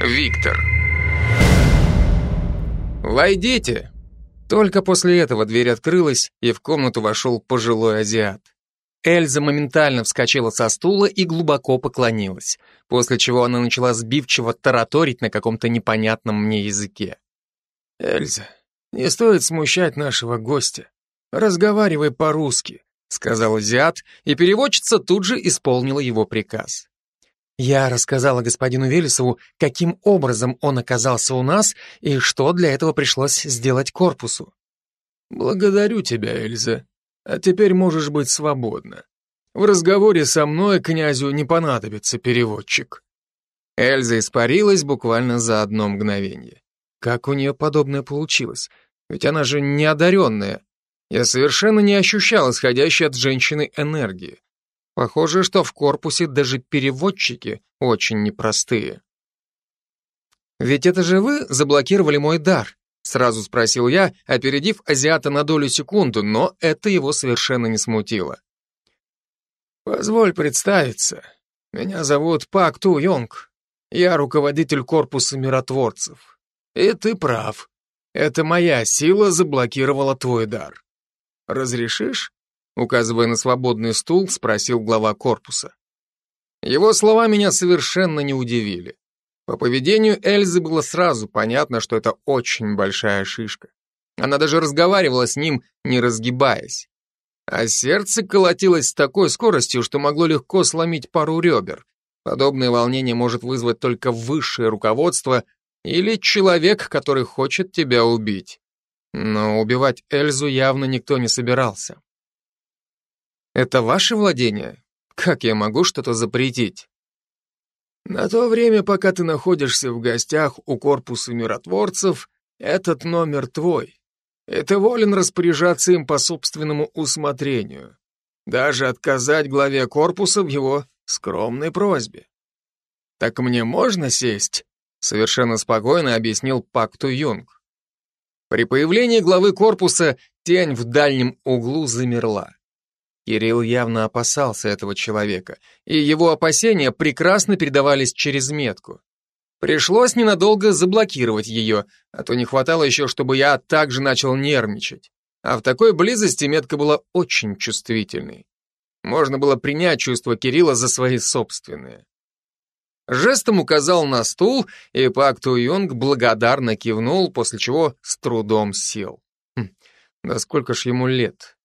Виктор. «Войдите!» Только после этого дверь открылась, и в комнату вошел пожилой азиат. Эльза моментально вскочила со стула и глубоко поклонилась, после чего она начала сбивчиво тараторить на каком-то непонятном мне языке. «Эльза, не стоит смущать нашего гостя. Разговаривай по-русски», сказал азиат, и переводчица тут же исполнила его приказ. Я рассказала господину Велесову, каким образом он оказался у нас и что для этого пришлось сделать корпусу. «Благодарю тебя, Эльза», а теперь можешь быть свободна. В разговоре со мной князю не понадобится переводчик». Эльза испарилась буквально за одно мгновение. Как у нее подобное получилось? Ведь она же неодаренная. Я совершенно не ощущал исходящей от женщины энергии. Похоже, что в корпусе даже переводчики очень непростые. Ведь это же вы заблокировали мой дар. Сразу спросил я, опередив азиата на долю секунды, но это его совершенно не смутило. «Позволь представиться. Меня зовут Пак Ту Йонг. Я руководитель корпуса миротворцев. И ты прав. Это моя сила заблокировала твой дар. Разрешишь?» Указывая на свободный стул, спросил глава корпуса. Его слова меня совершенно не удивили. По поведению Эльзы было сразу понятно, что это очень большая шишка. Она даже разговаривала с ним, не разгибаясь. А сердце колотилось с такой скоростью, что могло легко сломить пару ребер. Подобное волнение может вызвать только высшее руководство или человек, который хочет тебя убить. Но убивать Эльзу явно никто не собирался. «Это ваше владение? Как я могу что-то запретить?» На то время, пока ты находишься в гостях у корпуса миротворцев, этот номер твой, ты волен распоряжаться им по собственному усмотрению, даже отказать главе корпуса в его скромной просьбе. Так мне можно сесть? Совершенно спокойно объяснил Пакту Юнг. При появлении главы корпуса тень в дальнем углу замерла. Кирилл явно опасался этого человека, и его опасения прекрасно передавались через метку. Пришлось ненадолго заблокировать ее, а то не хватало еще, чтобы я также начал нервничать. А в такой близости метка была очень чувствительной. Можно было принять чувства Кирилла за свои собственные. Жестом указал на стул, и Пак Ту Юнг благодарно кивнул, после чего с трудом сел. Хм, да сколько ж ему лет?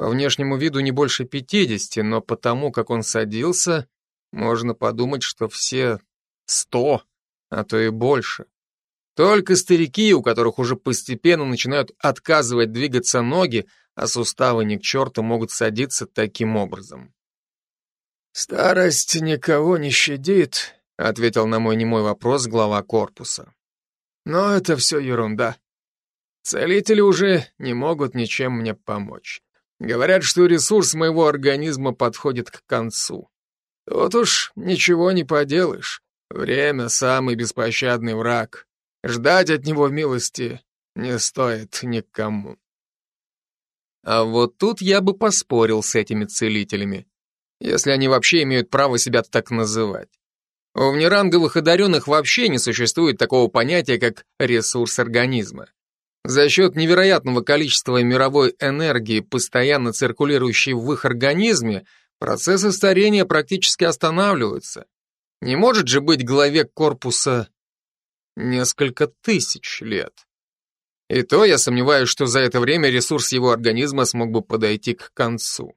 По внешнему виду не больше пятидесяти, но потому, как он садился, можно подумать, что все сто, а то и больше. Только старики, у которых уже постепенно начинают отказывать двигаться ноги, а суставы ни к черту могут садиться таким образом. «Старость никого не щадит», — ответил на мой немой вопрос глава корпуса. «Но это все ерунда. Целители уже не могут ничем мне помочь. Говорят, что ресурс моего организма подходит к концу. Тут уж ничего не поделаешь. Время — самый беспощадный враг. Ждать от него милости не стоит никому. А вот тут я бы поспорил с этими целителями, если они вообще имеют право себя так называть. У внеранговых одаренных вообще не существует такого понятия, как ресурс организма. За счет невероятного количества мировой энергии, постоянно циркулирующей в их организме, процессы старения практически останавливаются. Не может же быть главе корпуса несколько тысяч лет. И то я сомневаюсь, что за это время ресурс его организма смог бы подойти к концу.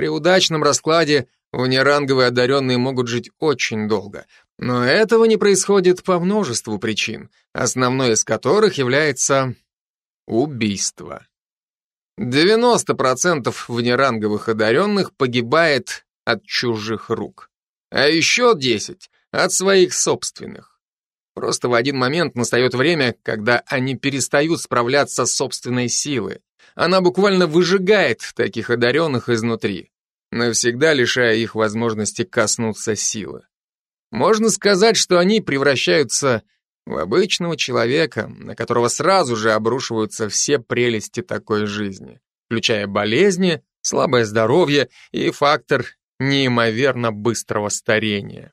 При удачном раскладе внеранговые одаренные могут жить очень долго, но этого не происходит по множеству причин, основной из которых является убийство. 90% внеранговых одаренных погибает от чужих рук, а еще 10% от своих собственных. Просто в один момент настает время, когда они перестают справляться с собственной силой. Она буквально выжигает таких одаренных изнутри, навсегда лишая их возможности коснуться силы. Можно сказать, что они превращаются в обычного человека, на которого сразу же обрушиваются все прелести такой жизни, включая болезни, слабое здоровье и фактор неимоверно быстрого старения.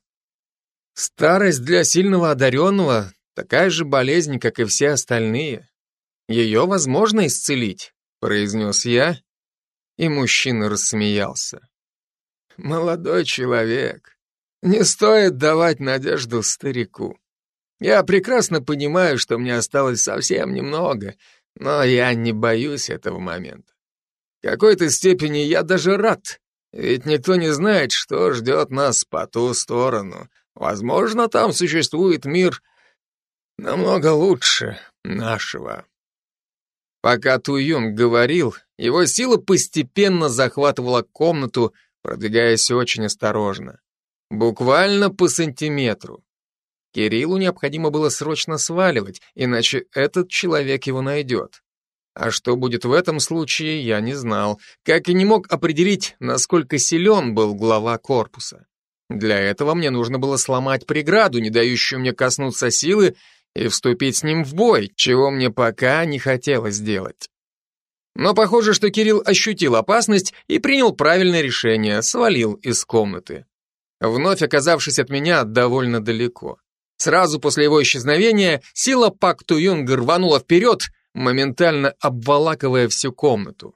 Старость для сильного одаренного такая же болезнь, как и все остальные. Ее возможно исцелить, произнес я, и мужчина рассмеялся. Молодой человек, не стоит давать надежду старику. Я прекрасно понимаю, что мне осталось совсем немного, но я не боюсь этого момента. В какой-то степени я даже рад, ведь никто не знает, что ждет нас по ту сторону. Возможно, там существует мир намного лучше нашего. Пока Туюнг говорил, его сила постепенно захватывала комнату, продвигаясь очень осторожно. Буквально по сантиметру. Кириллу необходимо было срочно сваливать, иначе этот человек его найдет. А что будет в этом случае, я не знал, как и не мог определить, насколько силен был глава корпуса. Для этого мне нужно было сломать преграду, не дающую мне коснуться силы, и вступить с ним в бой, чего мне пока не хотелось делать. Но похоже, что Кирилл ощутил опасность и принял правильное решение, свалил из комнаты. Вновь оказавшись от меня довольно далеко. Сразу после его исчезновения сила Пак Туюнга рванула вперед, моментально обволакивая всю комнату.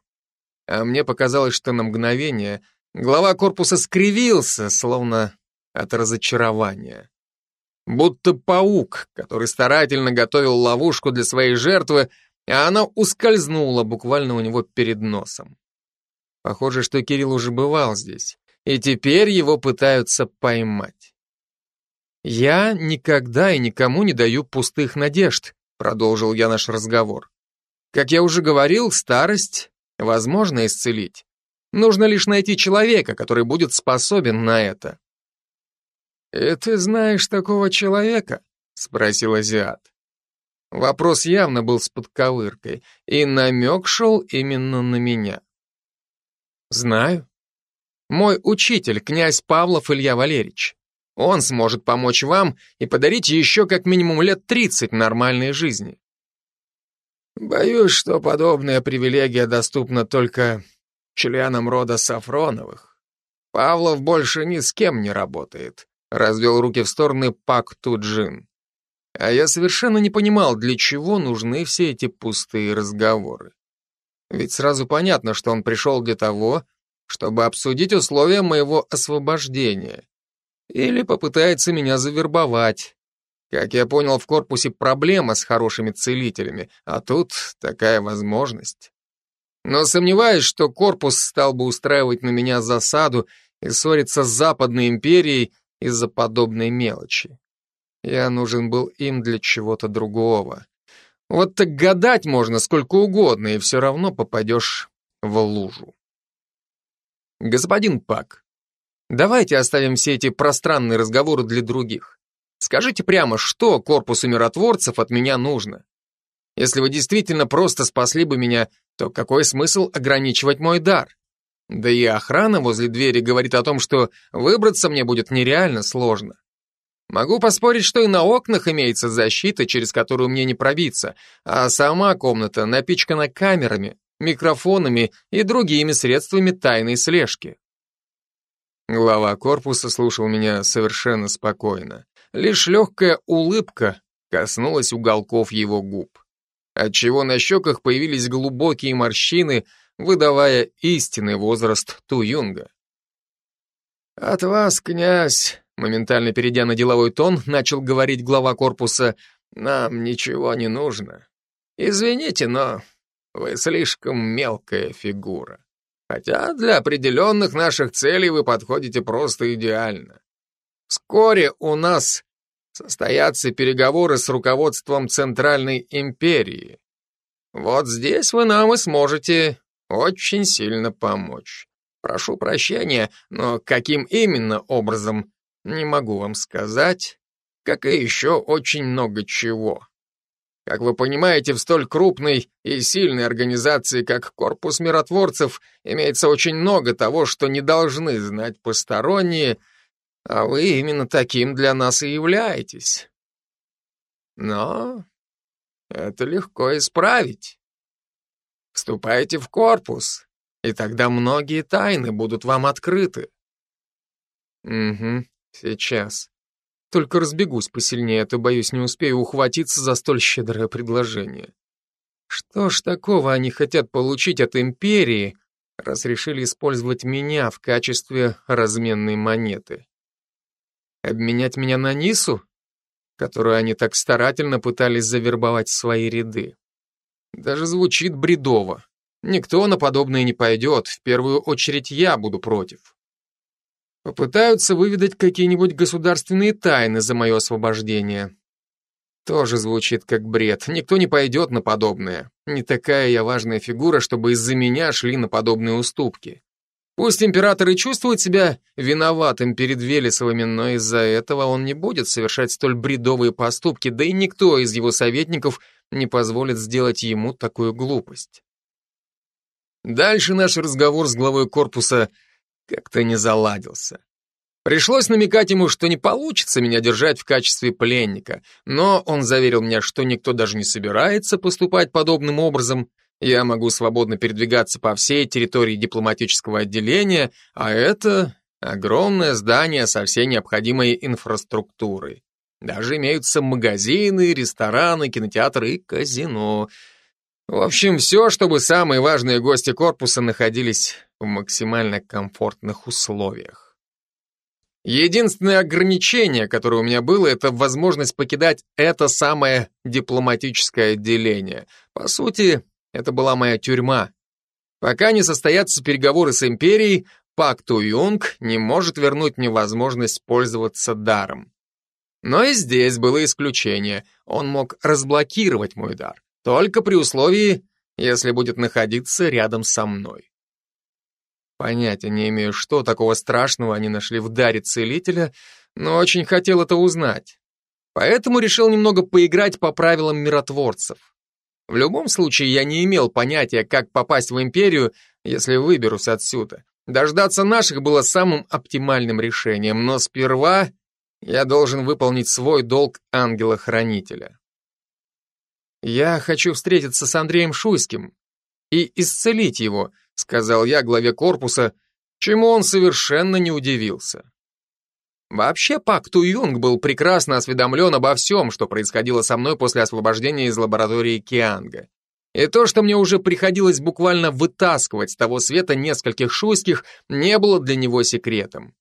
А мне показалось, что на мгновение глава корпуса скривился, словно от разочарования. Будто паук, который старательно готовил ловушку для своей жертвы, а она ускользнула буквально у него перед носом. Похоже, что Кирилл уже бывал здесь, и теперь его пытаются поймать. «Я никогда и никому не даю пустых надежд», продолжил я наш разговор. Как я уже говорил, старость возможно исцелить. Нужно лишь найти человека, который будет способен на это. «И ты знаешь такого человека?» — спросил азиат. Вопрос явно был с подковыркой, и намек шел именно на меня. «Знаю. Мой учитель, князь Павлов Илья Валерьевич. Он сможет помочь вам и подарить еще как минимум лет 30 нормальной жизни. Боюсь, что подобная привилегия доступна только членам рода Сафроновых. Павлов больше ни с кем не работает, развел руки в стороны Пак Туджин. А я совершенно не понимал, для чего нужны все эти пустые разговоры. Ведь сразу понятно, что он пришел для того, чтобы обсудить условия моего освобождения. Или попытается меня завербовать. Как я понял, в корпусе проблема с хорошими целителями, а тут такая возможность. Но сомневаюсь, что корпус стал бы устраивать на меня засаду и ссориться с Западной империей из-за подобной мелочи. Я нужен был им для чего-то другого. Вот так гадать можно сколько угодно, и все равно попадешь в лужу. Господин Пак, давайте оставим все эти пространные разговоры для других. Скажите прямо, что корпусу миротворцев от меня нужно? Если вы действительно просто спасли бы меня, то какой смысл ограничивать мой дар? Да и охрана возле двери говорит о том, что выбраться мне будет нереально сложно. Могу поспорить, что и на окнах имеется защита, через которую мне не пробиться, а сама комната напичкана камерами, микрофонами и другими средствами тайной слежки. Глава корпуса слушал меня совершенно спокойно. Лишь легкая улыбка коснулась уголков его губ, отчего на щеках появились глубокие морщины, выдавая истинный возраст Туюнга. «От вас, князь, моментально перейдя на деловой тон, начал говорить глава корпуса, «нам ничего не нужно. Извините, но вы слишком мелкая фигура. Хотя для определенных наших целей вы подходите просто идеально. Вскоре у нас состоятся переговоры с руководством Центральной империи. Вот здесь вы нам и сможете очень сильно помочь. Прошу прощения, но каким именно образом, не могу вам сказать, как и еще очень много чего. Как вы понимаете, в столь крупной и сильной организации, как Корпус Миротворцев, имеется очень много того, что не должны знать посторонние, а вы именно таким для нас и являетесь. Но это легко исправить. Вступайте в корпус, и тогда многие тайны будут вам открыты. Угу, сейчас. Только разбегусь посильнее, а то, боюсь, не успею ухватиться за столь щедрое предложение. Что ж такого они хотят получить от империи, раз решили использовать меня в качестве разменной монеты? Обменять меня на Нису, которую они так старательно пытались завербовать в свои ряды? Даже звучит бредово. Никто на подобное не пойдет, в первую очередь я буду против. Попытаются выведать какие-нибудь государственные тайны за мое освобождение. Тоже звучит как бред. Никто не пойдет на подобное. Не такая я важная фигура, чтобы из-за меня шли на подобные уступки. Пусть император и чувствует себя виноватым перед Велесовыми, но из-за этого он не будет совершать столь бредовые поступки, да и никто из его советников не позволит сделать ему такую глупость. Дальше наш разговор с главой корпуса как-то не заладился. Пришлось намекать ему, что не получится меня держать в качестве пленника, но он заверил меня, что никто даже не собирается поступать подобным образом, я могу свободно передвигаться по всей территории дипломатического отделения, а это огромное здание со всей необходимой инфраструктурой. Даже имеются магазины, рестораны, кинотеатры и казино. В общем, все, чтобы самые важные гости корпуса находились в максимально комфортных условиях. Единственное ограничение, которое у меня было, это возможность покидать это самое дипломатическое отделение. По сути, это была моя тюрьма. Пока не состоятся переговоры с империей, Пак Ту Юнг не может вернуть мне возможность пользоваться даром. Но и здесь было исключение. Он мог разблокировать мой дар, только при условии, если будет находиться рядом со мной. Понятия не имею, что такого страшного они нашли в даре целителя, но очень хотел это узнать. Поэтому решил немного поиграть по правилам миротворцев. В любом случае, я не имел понятия, как попасть в империю, если выберусь отсюда. Дождаться наших было самым оптимальным решением, но сперва я должен выполнить свой долг ангела-хранителя. Я хочу встретиться с Андреем Шуйским и исцелить его, сказал я главе корпуса, чему он совершенно не удивился. Вообще, Пак Ту Юнг был прекрасно осведомлен обо всем, что происходило со мной после освобождения из лаборатории Кианга. И то, что мне уже приходилось буквально вытаскивать с того света нескольких шуйских, не было для него секретом.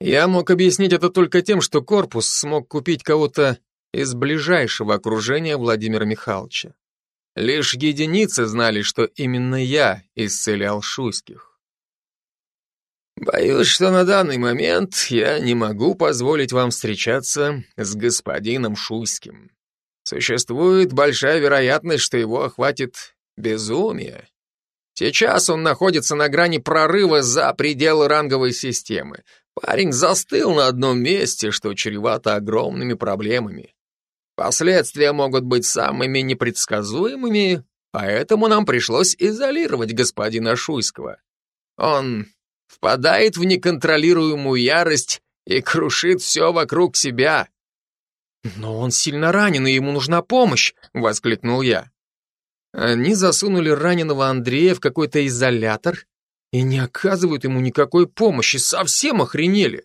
Я мог объяснить это только тем, что корпус смог купить кого-то из ближайшего окружения Владимира Михайловича. Лишь единицы знали, что именно я исцелял шуйских. Боюсь, что на данный момент я не могу позволить вам встречаться с господином Шуйским. Существует большая вероятность, что его охватит безумие. Сейчас он находится на грани прорыва за пределы ранговой системы. Парень застыл на одном месте, что чревато огромными проблемами. Последствия могут быть самыми непредсказуемыми, поэтому нам пришлось изолировать господина Шуйского. Он впадает в неконтролируемую ярость и крушит все вокруг себя. «Но он сильно ранен, и ему нужна помощь!» — воскликнул я. Они засунули раненого Андрея в какой-то изолятор и не оказывают ему никакой помощи, совсем охренели.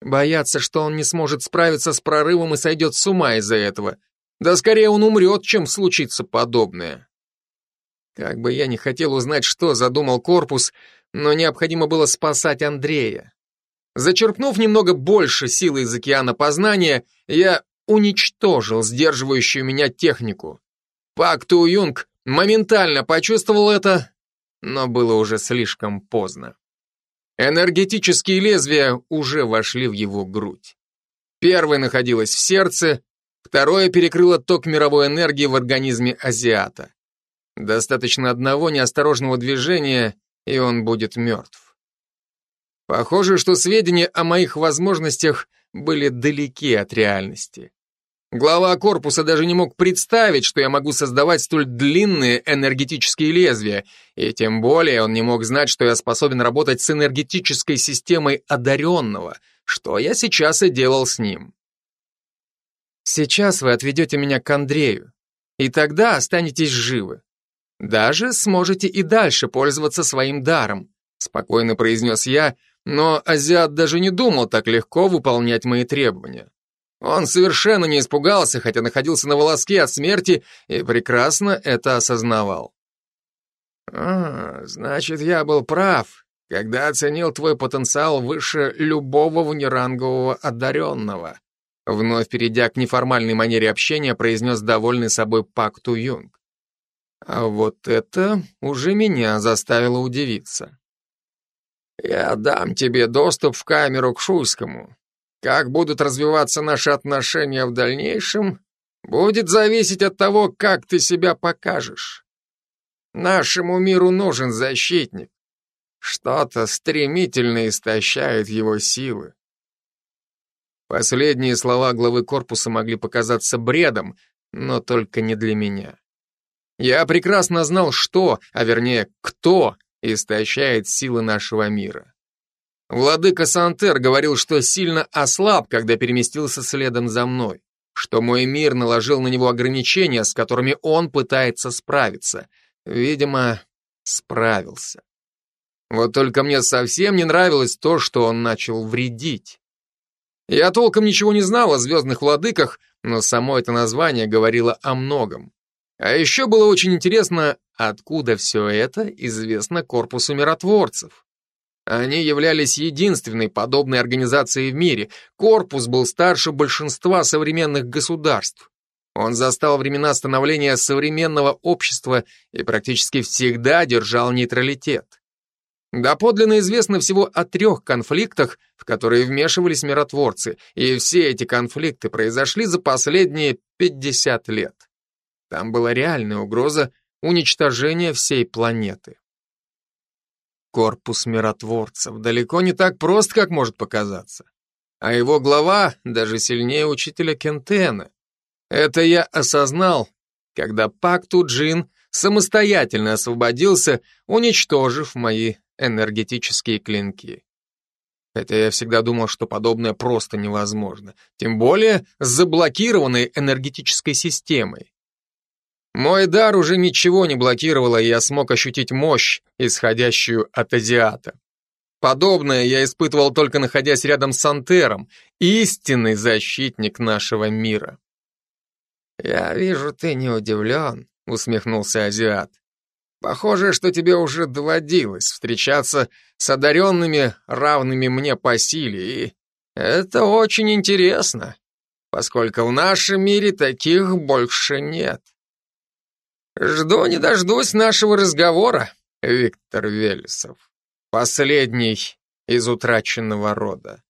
Боятся, что он не сможет справиться с прорывом и сойдет с ума из-за этого. Да скорее он умрет, чем случится подобное. Как бы я не хотел узнать, что задумал корпус, но необходимо было спасать Андрея. Зачерпнув немного больше силы из океана познания, я уничтожил сдерживающую меня технику. Пак Ту Юнг моментально почувствовал это, но было уже слишком поздно. Энергетические лезвия уже вошли в его грудь. Первое находилось в сердце, второе перекрыло ток мировой энергии в организме азиата. Достаточно одного неосторожного движения, и он будет мертв. Похоже, что сведения о моих возможностях были далеки от реальности. Глава корпуса даже не мог представить, что я могу создавать столь длинные энергетические лезвия, и тем более он не мог знать, что я способен работать с энергетической системой одаренного, что я сейчас и делал с ним. Сейчас вы отведете меня к Андрею, и тогда останетесь живы. Даже сможете и дальше пользоваться своим даром, спокойно произнес я, но азиат даже не думал так легко выполнять мои требования. Он совершенно не испугался, хотя находился на волоске от смерти и прекрасно это осознавал. «А, значит, я был прав, когда оценил твой потенциал выше любого внерангового одаренного», вновь перейдя к неформальной манере общения, произнес довольный собой Пак Ту Юнг. А вот это уже меня заставило удивиться. «Я дам тебе доступ в камеру к Шуйскому. Как будут развиваться наши отношения в дальнейшем, будет зависеть от того, как ты себя покажешь. Нашему миру нужен защитник. Что-то стремительно истощает его силы. Последние слова главы корпуса могли показаться бредом, но только не для меня. Я прекрасно знал, что, а вернее, кто истощает силы нашего мира. Владыка Сантер говорил, что сильно ослаб, когда переместился следом за мной, что мой мир наложил на него ограничения, с которыми он пытается справиться. Видимо, справился. Вот только мне совсем не нравилось то, что он начал вредить. Я толком ничего не знал о звездных владыках, но само это название говорило о многом. А еще было очень интересно, откуда все это известно корпусу миротворцев. Они являлись единственной подобной организацией в мире. Корпус был старше большинства современных государств. Он застал времена становления современного общества и практически всегда держал нейтралитет. Доподлинно известно всего о трех конфликтах, в которые вмешивались миротворцы, и все эти конфликты произошли за последние 50 лет. Там была реальная угроза уничтожения всей планеты. Корпус миротворцев далеко не так прост, как может показаться. А его глава даже сильнее учителя Кентена. Это я осознал, когда Пакту Джин самостоятельно освободился, уничтожив мои энергетические клинки. Хотя я всегда думал, что подобное просто невозможно, тем более с заблокированной энергетической системой. Мой дар уже ничего не блокировало, и я смог ощутить мощь, исходящую от азиата. Подобное я испытывал только находясь рядом с Антером, истинный защитник нашего мира. «Я вижу, ты не удивлен», — усмехнулся азиат. «Похоже, что тебе уже доводилось встречаться с одаренными, равными мне по силе, и это очень интересно, поскольку в нашем мире таких больше нет». Жду не дождусь нашего разговора, Виктор Велесов. Последний из утраченного рода.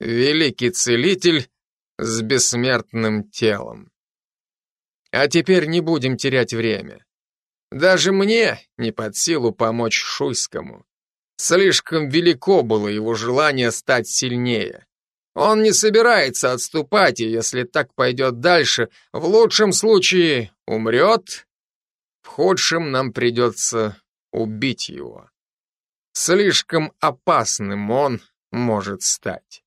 Великий целитель с бессмертным телом. А теперь не будем терять время. Даже мне не под силу помочь Шуйскому. Слишком велико было его желание стать сильнее. Он не собирается отступать, и если так пойдет дальше, в лучшем случае умрет, худшем нам придется убить его. Слишком опасным он может стать.